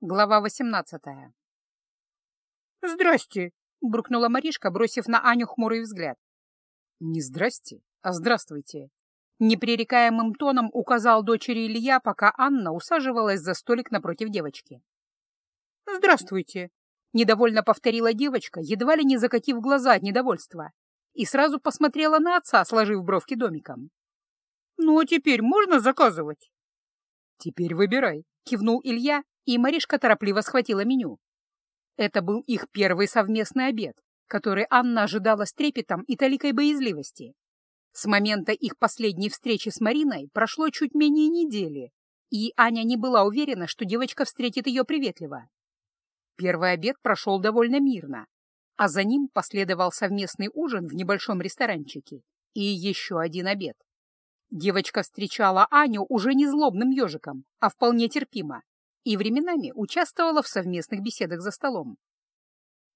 Глава восемнадцатая. «Здрасте!» — буркнула Маришка, бросив на Аню хмурый взгляд. «Не здрасте, а здравствуйте!» Непререкаемым тоном указал дочери Илья, пока Анна усаживалась за столик напротив девочки. «Здравствуйте!» — недовольно повторила девочка, едва ли не закатив глаза от недовольства, и сразу посмотрела на отца, сложив бровки домиком. «Ну, а теперь можно заказывать?» «Теперь выбирай», — кивнул Илья и Маришка торопливо схватила меню. Это был их первый совместный обед, который Анна ожидала с трепетом и толикой боязливости. С момента их последней встречи с Мариной прошло чуть менее недели, и Аня не была уверена, что девочка встретит ее приветливо. Первый обед прошел довольно мирно, а за ним последовал совместный ужин в небольшом ресторанчике и еще один обед. Девочка встречала Аню уже не злобным ежиком, а вполне терпимо, и временами участвовала в совместных беседах за столом.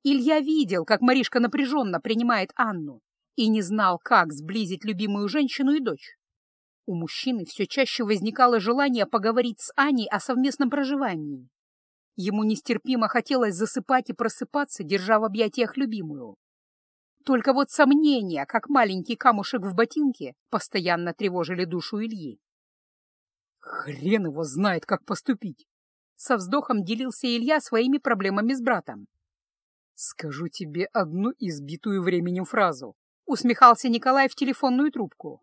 Илья видел, как Маришка напряженно принимает Анну, и не знал, как сблизить любимую женщину и дочь. У мужчины все чаще возникало желание поговорить с Аней о совместном проживании. Ему нестерпимо хотелось засыпать и просыпаться, держа в объятиях любимую. Только вот сомнения, как маленький камушек в ботинке, постоянно тревожили душу Ильи. «Хрен его знает, как поступить!» Со вздохом делился Илья своими проблемами с братом. «Скажу тебе одну избитую временем фразу», — усмехался Николай в телефонную трубку.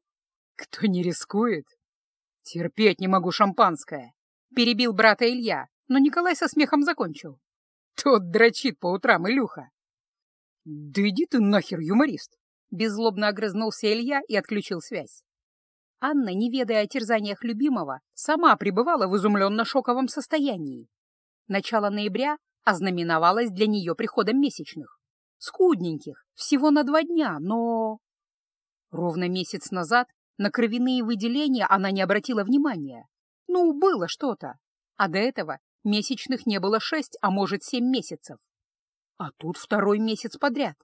«Кто не рискует?» «Терпеть не могу шампанское», — перебил брата Илья, но Николай со смехом закончил. «Тот дрочит по утрам, Илюха». «Да иди ты нахер, юморист!» — беззлобно огрызнулся Илья и отключил связь. Анна, не ведая о терзаниях любимого, сама пребывала в изумленно-шоковом состоянии. Начало ноября ознаменовалось для нее приходом месячных. Скудненьких, всего на два дня, но... Ровно месяц назад на кровяные выделения она не обратила внимания. Ну, было что-то. А до этого месячных не было шесть, а может семь месяцев. А тут второй месяц подряд.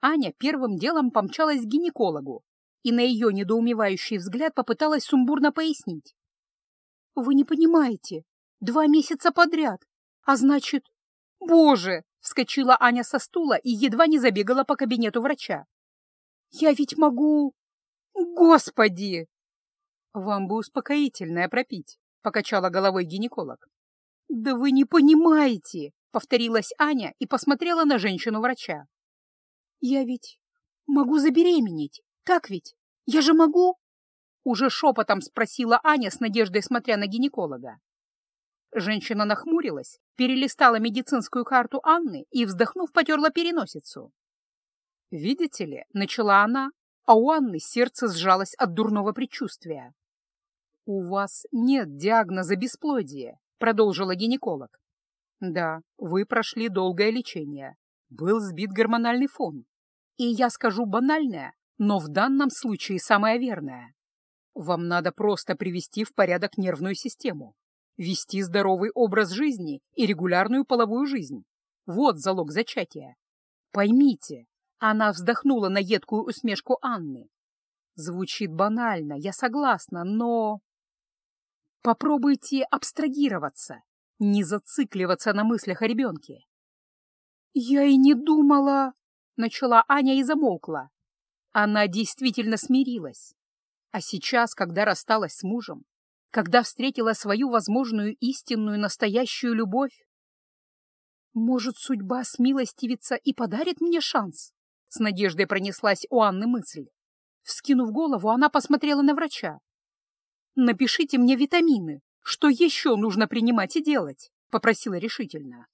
Аня первым делом помчалась к гинекологу, и на ее недоумевающий взгляд попыталась сумбурно пояснить. «Вы не понимаете, два месяца подряд, а значит...» «Боже!» — вскочила Аня со стула и едва не забегала по кабинету врача. «Я ведь могу...» «Господи!» «Вам бы успокоительное пропить», — покачала головой гинеколог. «Да вы не понимаете!» — повторилась Аня и посмотрела на женщину-врача. «Я ведь могу забеременеть!» Так ведь? Я же могу?» Уже шепотом спросила Аня с надеждой, смотря на гинеколога. Женщина нахмурилась, перелистала медицинскую карту Анны и, вздохнув, потерла переносицу. «Видите ли», — начала она, а у Анны сердце сжалось от дурного предчувствия. «У вас нет диагноза бесплодия», — продолжила гинеколог. «Да, вы прошли долгое лечение. Был сбит гормональный фон. И я скажу банальное, но в данном случае самое верное. Вам надо просто привести в порядок нервную систему, вести здоровый образ жизни и регулярную половую жизнь. Вот залог зачатия. Поймите, она вздохнула на едкую усмешку Анны. Звучит банально, я согласна, но... Попробуйте абстрагироваться, не зацикливаться на мыслях о ребенке. «Я и не думала...» — начала Аня и замолкла. Она действительно смирилась. А сейчас, когда рассталась с мужем, когда встретила свою возможную истинную настоящую любовь, «Может, судьба смилостивится и подарит мне шанс?» С надеждой пронеслась у Анны мысль. Вскинув голову, она посмотрела на врача. «Напишите мне витамины. Что еще нужно принимать и делать?» — попросила решительно.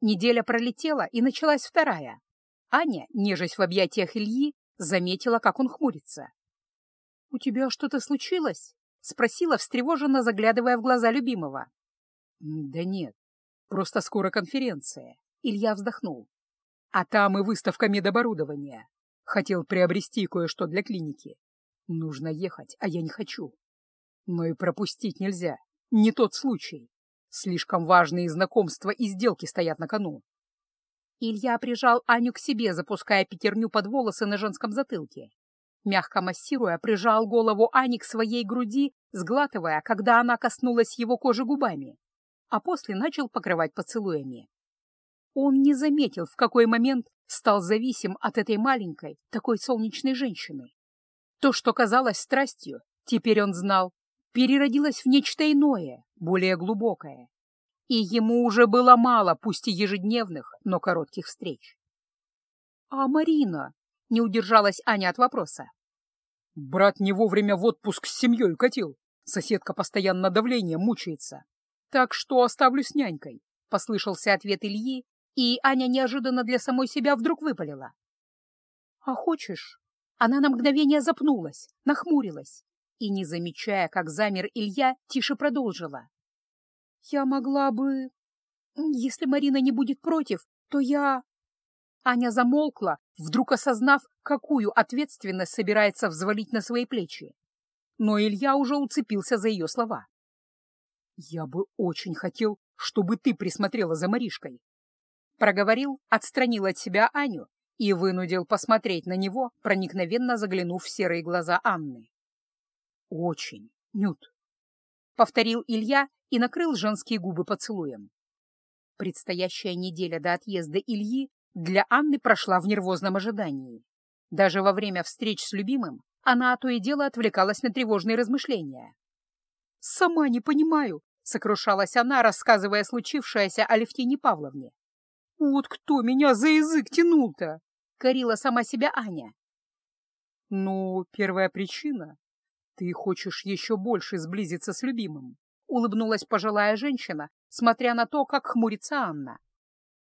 Неделя пролетела, и началась вторая. Аня, нежась в объятиях Ильи, Заметила, как он хмурится. «У тебя что-то случилось?» — спросила, встревоженно заглядывая в глаза любимого. «Да нет, просто скоро конференция». Илья вздохнул. «А там и выставка медоборудования. Хотел приобрести кое-что для клиники. Нужно ехать, а я не хочу. Но и пропустить нельзя. Не тот случай. Слишком важные знакомства и сделки стоят на кону. Илья прижал Аню к себе, запуская пятерню под волосы на женском затылке. Мягко массируя, прижал голову Ани к своей груди, сглатывая, когда она коснулась его кожи губами. а после начал покрывать поцелуями. Он не заметил, в какой момент стал зависим от этой маленькой, такой солнечной женщины. То, что казалось страстью, теперь он знал, переродилось в нечто иное, более глубокое. И ему уже было мало, пусть и ежедневных, но коротких встреч. «А Марина?» — не удержалась Аня от вопроса. «Брат не вовремя в отпуск с семьей катил. Соседка постоянно давлением мучается. Так что оставлю с нянькой», — послышался ответ Ильи, и Аня неожиданно для самой себя вдруг выпалила. «А хочешь?» Она на мгновение запнулась, нахмурилась и, не замечая, как замер Илья, тише продолжила. «Я могла бы... Если Марина не будет против, то я...» Аня замолкла, вдруг осознав, какую ответственность собирается взвалить на свои плечи. Но Илья уже уцепился за ее слова. «Я бы очень хотел, чтобы ты присмотрела за Маришкой. Проговорил, отстранил от себя Аню и вынудил посмотреть на него, проникновенно заглянув в серые глаза Анны. «Очень, Нют», — повторил Илья и накрыл женские губы поцелуем. Предстоящая неделя до отъезда Ильи для Анны прошла в нервозном ожидании. Даже во время встреч с любимым она то и дело отвлекалась на тревожные размышления. «Сама не понимаю», — сокрушалась она, рассказывая случившееся Алевтине Павловне. «Вот кто меня за язык тянул-то?» — корила сама себя Аня. «Ну, первая причина. Ты хочешь еще больше сблизиться с любимым», — улыбнулась пожилая женщина, смотря на то, как хмурится Анна.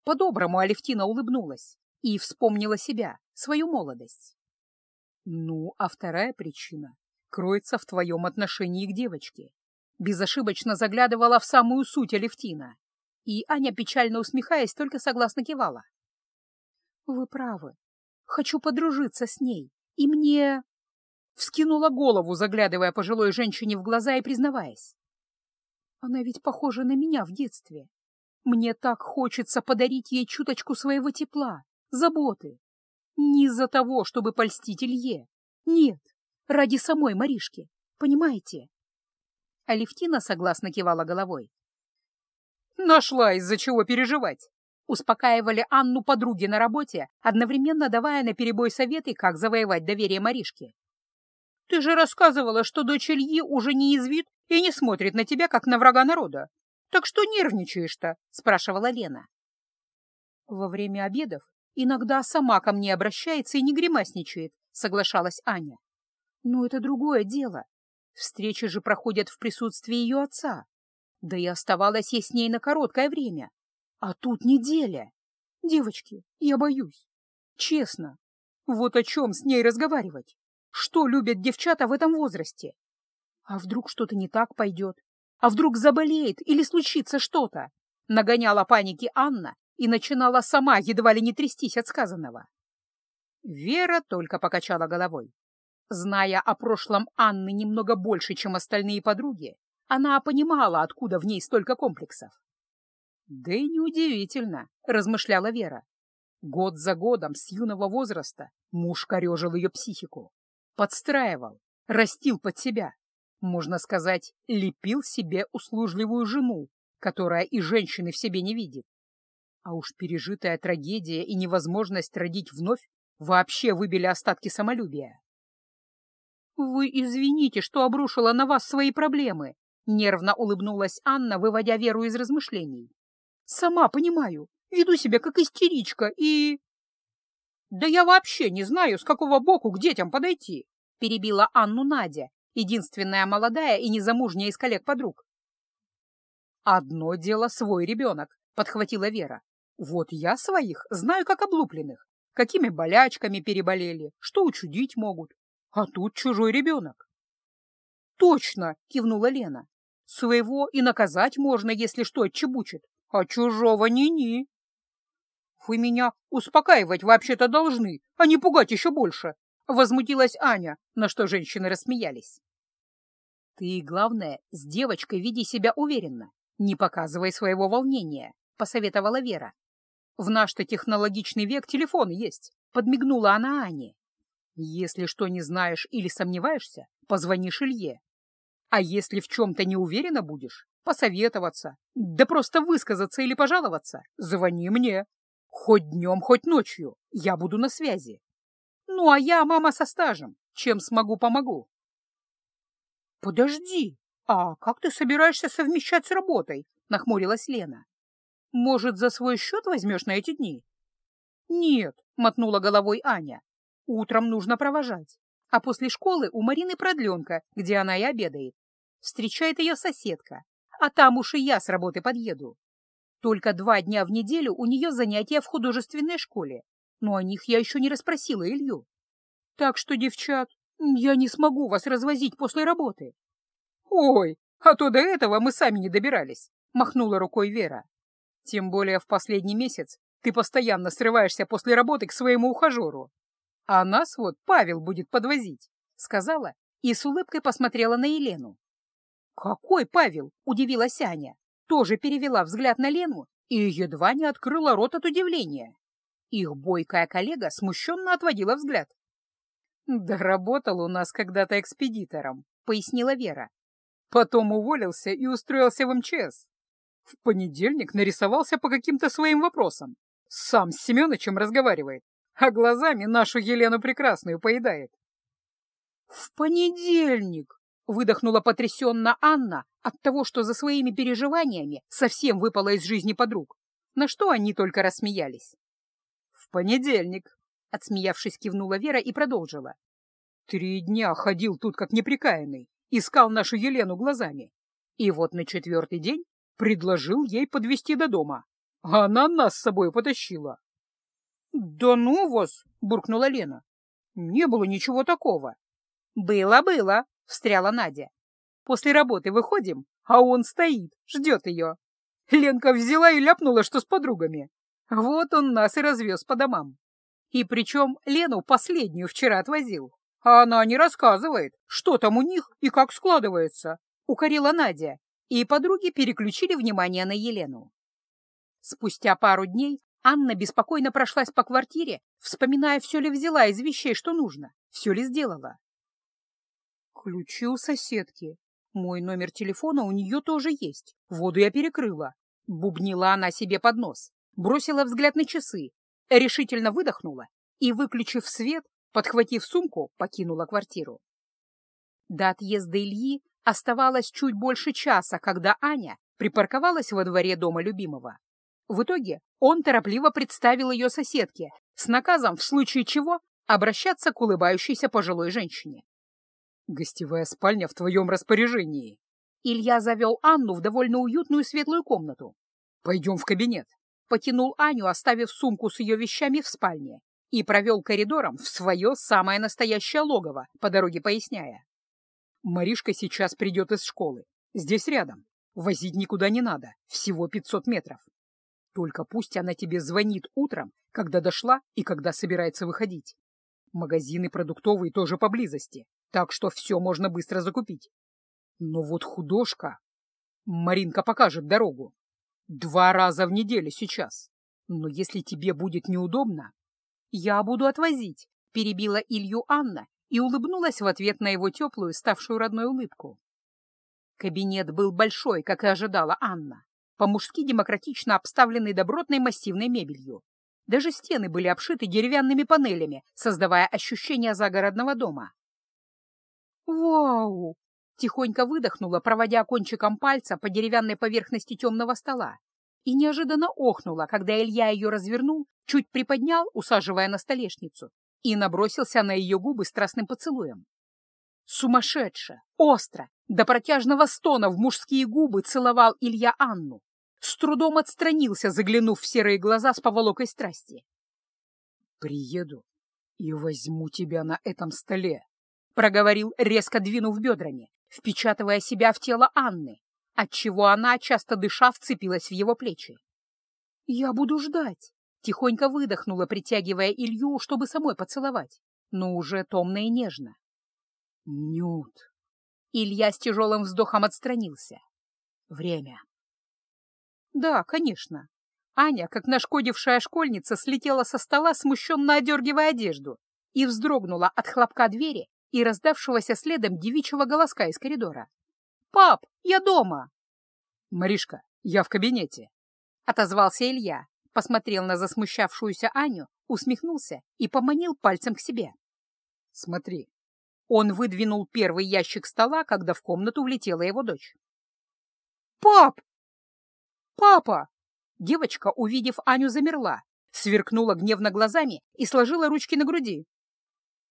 По-доброму Алевтина улыбнулась и вспомнила себя, свою молодость. «Ну, а вторая причина кроется в твоем отношении к девочке», безошибочно заглядывала в самую суть Алевтина. И Аня, печально усмехаясь, только согласно кивала. «Вы правы. Хочу подружиться с ней. И мне...» Вскинула голову, заглядывая пожилой женщине в глаза и признаваясь. «Она ведь похожа на меня в детстве. Мне так хочется подарить ей чуточку своего тепла, заботы. Не из-за того, чтобы польстить Илье. Нет, ради самой Маришки. Понимаете?» Алевтина согласно кивала головой. Нашла из-за чего переживать. Успокаивали Анну подруги на работе, одновременно давая наперебой советы, как завоевать доверие Маришки. «Ты же рассказывала, что дочь Ильи уже не извит и не смотрит на тебя, как на врага народа. Так что нервничаешь-то?» — спрашивала Лена. «Во время обедов иногда сама ко мне обращается и не гримасничает», — соглашалась Аня. «Но это другое дело. Встречи же проходят в присутствии ее отца. Да и оставалась я с ней на короткое время. А тут неделя. Девочки, я боюсь. Честно. Вот о чем с ней разговаривать? Что любят девчата в этом возрасте? А вдруг что-то не так пойдет? А вдруг заболеет или случится что-то? Нагоняла паники Анна и начинала сама едва ли не трястись от сказанного. Вера только покачала головой. Зная о прошлом Анны немного больше, чем остальные подруги, она понимала, откуда в ней столько комплексов. «Да и неудивительно», — размышляла Вера. Год за годом с юного возраста муж корежил ее психику, подстраивал, растил под себя, можно сказать, лепил себе услужливую жену, которая и женщины в себе не видит. А уж пережитая трагедия и невозможность родить вновь вообще выбили остатки самолюбия. «Вы извините, что обрушила на вас свои проблемы», Нервно улыбнулась Анна, выводя Веру из размышлений. «Сама понимаю, веду себя как истеричка и...» «Да я вообще не знаю, с какого боку к детям подойти», — перебила Анну Надя, единственная молодая и незамужняя из коллег-подруг. «Одно дело свой ребенок», — подхватила Вера. «Вот я своих знаю как облупленных, какими болячками переболели, что учудить могут. А тут чужой ребенок». «Точно!» — кивнула Лена. Своего и наказать можно, если что отчебучит, а чужого ни-ни. Вы меня успокаивать вообще-то должны, а не пугать еще больше, — возмутилась Аня, на что женщины рассмеялись. Ты, главное, с девочкой веди себя уверенно, не показывай своего волнения, — посоветовала Вера. В наш-то технологичный век телефон есть, — подмигнула она Ане. Если что не знаешь или сомневаешься, позвонишь Илье. А если в чем-то не уверена будешь, посоветоваться, да просто высказаться или пожаловаться, звони мне. Хоть днем, хоть ночью, я буду на связи. Ну, а я мама со стажем, чем смогу, помогу. Подожди, а как ты собираешься совмещать с работой? Нахмурилась Лена. Может, за свой счет возьмешь на эти дни? Нет, мотнула головой Аня. Утром нужно провожать, а после школы у Марины продленка, где она и обедает. Встречает ее соседка, а там уж и я с работы подъеду. Только два дня в неделю у нее занятия в художественной школе, но о них я еще не расспросила Илью. Так что, девчат, я не смогу вас развозить после работы. Ой, а то до этого мы сами не добирались, махнула рукой Вера. Тем более в последний месяц ты постоянно срываешься после работы к своему ухажеру. А нас вот Павел будет подвозить, сказала и с улыбкой посмотрела на Елену. «Какой Павел?» — удивилась Аня. Тоже перевела взгляд на Лену и едва не открыла рот от удивления. Их бойкая коллега смущенно отводила взгляд. «Да работал у нас когда-то экспедитором», — пояснила Вера. Потом уволился и устроился в МЧС. В понедельник нарисовался по каким-то своим вопросам. Сам с Семеновичем разговаривает, а глазами нашу Елену Прекрасную поедает. «В понедельник!» — выдохнула потрясенно Анна от того, что за своими переживаниями совсем выпала из жизни подруг, на что они только рассмеялись. «В понедельник!» — отсмеявшись, кивнула Вера и продолжила. «Три дня ходил тут как неприкаянный, искал нашу Елену глазами, и вот на четвертый день предложил ей подвести до дома, а она нас с собой потащила». «Да ну вас!» — буркнула Лена. «Не было ничего такого». «Было-было», — встряла Надя. «После работы выходим, а он стоит, ждет ее. Ленка взяла и ляпнула, что с подругами. Вот он нас и развез по домам. И причем Лену последнюю вчера отвозил. А она не рассказывает, что там у них и как складывается», — укорила Надя. И подруги переключили внимание на Елену. Спустя пару дней Анна беспокойно прошлась по квартире, вспоминая, все ли взяла из вещей, что нужно, все ли сделала. Ключи у соседки. Мой номер телефона у нее тоже есть. Воду я перекрыла. Бубнила она себе под нос, бросила взгляд на часы, решительно выдохнула и, выключив свет, подхватив сумку, покинула квартиру. До отъезда Ильи оставалось чуть больше часа, когда Аня припарковалась во дворе дома любимого. В итоге он торопливо представил ее соседке с наказом, в случае чего, обращаться к улыбающейся пожилой женщине. «Гостевая спальня в твоем распоряжении». Илья завел Анну в довольно уютную светлую комнату. «Пойдем в кабинет». Потянул Аню, оставив сумку с ее вещами в спальне, и провел коридором в свое самое настоящее логово, по дороге поясняя. «Маришка сейчас придет из школы. Здесь рядом. Возить никуда не надо. Всего пятьсот метров. Только пусть она тебе звонит утром, когда дошла и когда собирается выходить. Магазины продуктовые тоже поблизости так что все можно быстро закупить. Но вот художка... Маринка покажет дорогу. Два раза в неделю сейчас. Но если тебе будет неудобно... Я буду отвозить, перебила Илью Анна и улыбнулась в ответ на его теплую, ставшую родной улыбку. Кабинет был большой, как и ожидала Анна, по-мужски демократично обставленный добротной массивной мебелью. Даже стены были обшиты деревянными панелями, создавая ощущение загородного дома. «Вау!» — тихонько выдохнула, проводя кончиком пальца по деревянной поверхности темного стола, и неожиданно охнула, когда Илья ее развернул, чуть приподнял, усаживая на столешницу, и набросился на ее губы страстным поцелуем. Сумасшедше, остро, до протяжного стона в мужские губы целовал Илья Анну, с трудом отстранился, заглянув в серые глаза с поволокой страсти. «Приеду и возьму тебя на этом столе», — проговорил, резко двинув бедрами, впечатывая себя в тело Анны, отчего она, часто дыша, вцепилась в его плечи. «Я буду ждать», — тихонько выдохнула, притягивая Илью, чтобы самой поцеловать, но уже томно и нежно. «Нют!» Илья с тяжелым вздохом отстранился. «Время». «Да, конечно». Аня, как нашкодившая школьница, слетела со стола, смущенно одергивая одежду, и вздрогнула от хлопка двери, и раздавшегося следом девичьего голоска из коридора. «Пап, я дома!» «Маришка, я в кабинете», — отозвался Илья, посмотрел на засмущавшуюся Аню, усмехнулся и поманил пальцем к себе. «Смотри». Он выдвинул первый ящик стола, когда в комнату влетела его дочь. «Пап! Папа!» Девочка, увидев Аню, замерла, сверкнула гневно глазами и сложила ручки на груди.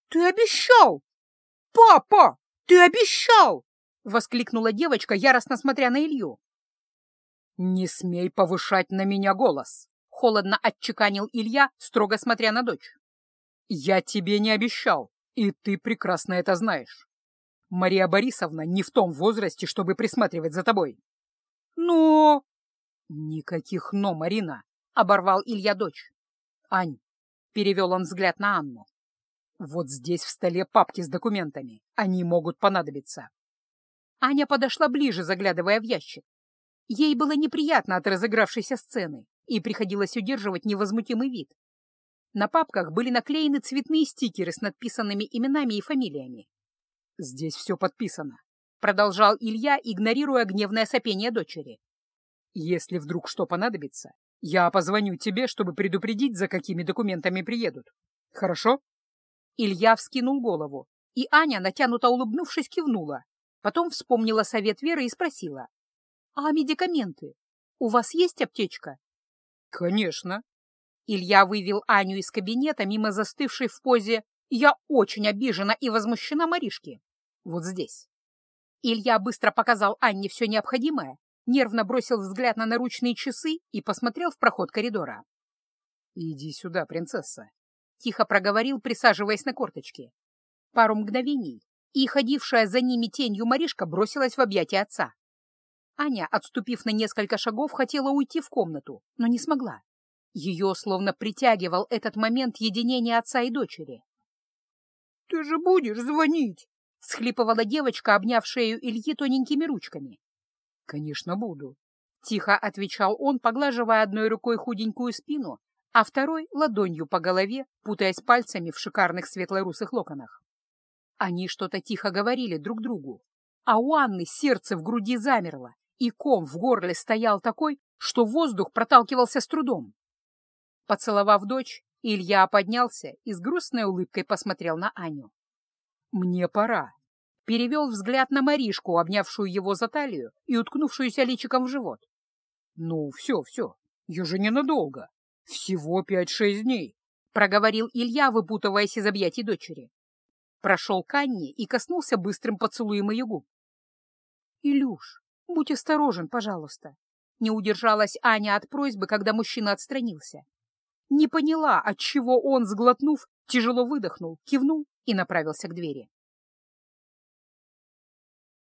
«Ты обещал! Папа, ты обещал!» — воскликнула девочка, яростно смотря на Илью. «Не смей повышать на меня голос!» — холодно отчеканил Илья, строго смотря на дочь. «Я тебе не обещал, и ты прекрасно это знаешь. Мария Борисовна не в том возрасте, чтобы присматривать за тобой». «Но...» «Никаких «но», Марина!» — оборвал Илья дочь. «Ань!» — перевел он взгляд на Анну. «Вот здесь в столе папки с документами. Они могут понадобиться». Аня подошла ближе, заглядывая в ящик. Ей было неприятно от разыгравшейся сцены, и приходилось удерживать невозмутимый вид. На папках были наклеены цветные стикеры с надписанными именами и фамилиями. «Здесь все подписано», — продолжал Илья, игнорируя гневное сопение дочери. «Если вдруг что понадобится, я позвоню тебе, чтобы предупредить, за какими документами приедут. Хорошо?» Илья вскинул голову, и Аня, натянуто улыбнувшись, кивнула. Потом вспомнила совет Веры и спросила. «А медикаменты? У вас есть аптечка?» «Конечно». Илья вывел Аню из кабинета мимо застывшей в позе «Я очень обижена и возмущена Маришки». Вот здесь. Илья быстро показал Анне все необходимое, нервно бросил взгляд на наручные часы и посмотрел в проход коридора. «Иди сюда, принцесса», — тихо проговорил, присаживаясь на корточки. Пару мгновений, и ходившая за ними тенью Маришка бросилась в объятия отца. Аня, отступив на несколько шагов, хотела уйти в комнату, но не смогла. Ее словно притягивал этот момент единения отца и дочери. «Ты же будешь звонить!» — схлипывала девочка, обняв шею Ильи тоненькими ручками. «Конечно, буду», — тихо отвечал он, поглаживая одной рукой худенькую спину, а второй — ладонью по голове, путаясь пальцами в шикарных светлорусых локонах. Они что-то тихо говорили друг другу, а у Анны сердце в груди замерло, и ком в горле стоял такой, что воздух проталкивался с трудом. Поцеловав дочь, Илья поднялся и с грустной улыбкой посмотрел на Аню. «Мне пора», — перевел взгляд на Маришку, обнявшую его за талию и уткнувшуюся личиком в живот. «Ну, все, все, я же ненадолго. Всего пять-шесть дней», — проговорил Илья, выпутываясь из объятий дочери. Прошел к Анне и коснулся быстрым поцелуем ее губ. «Илюш, будь осторожен, пожалуйста», — не удержалась Аня от просьбы, когда мужчина отстранился. Не поняла, от чего он, сглотнув, тяжело выдохнул, кивнул и направился к двери.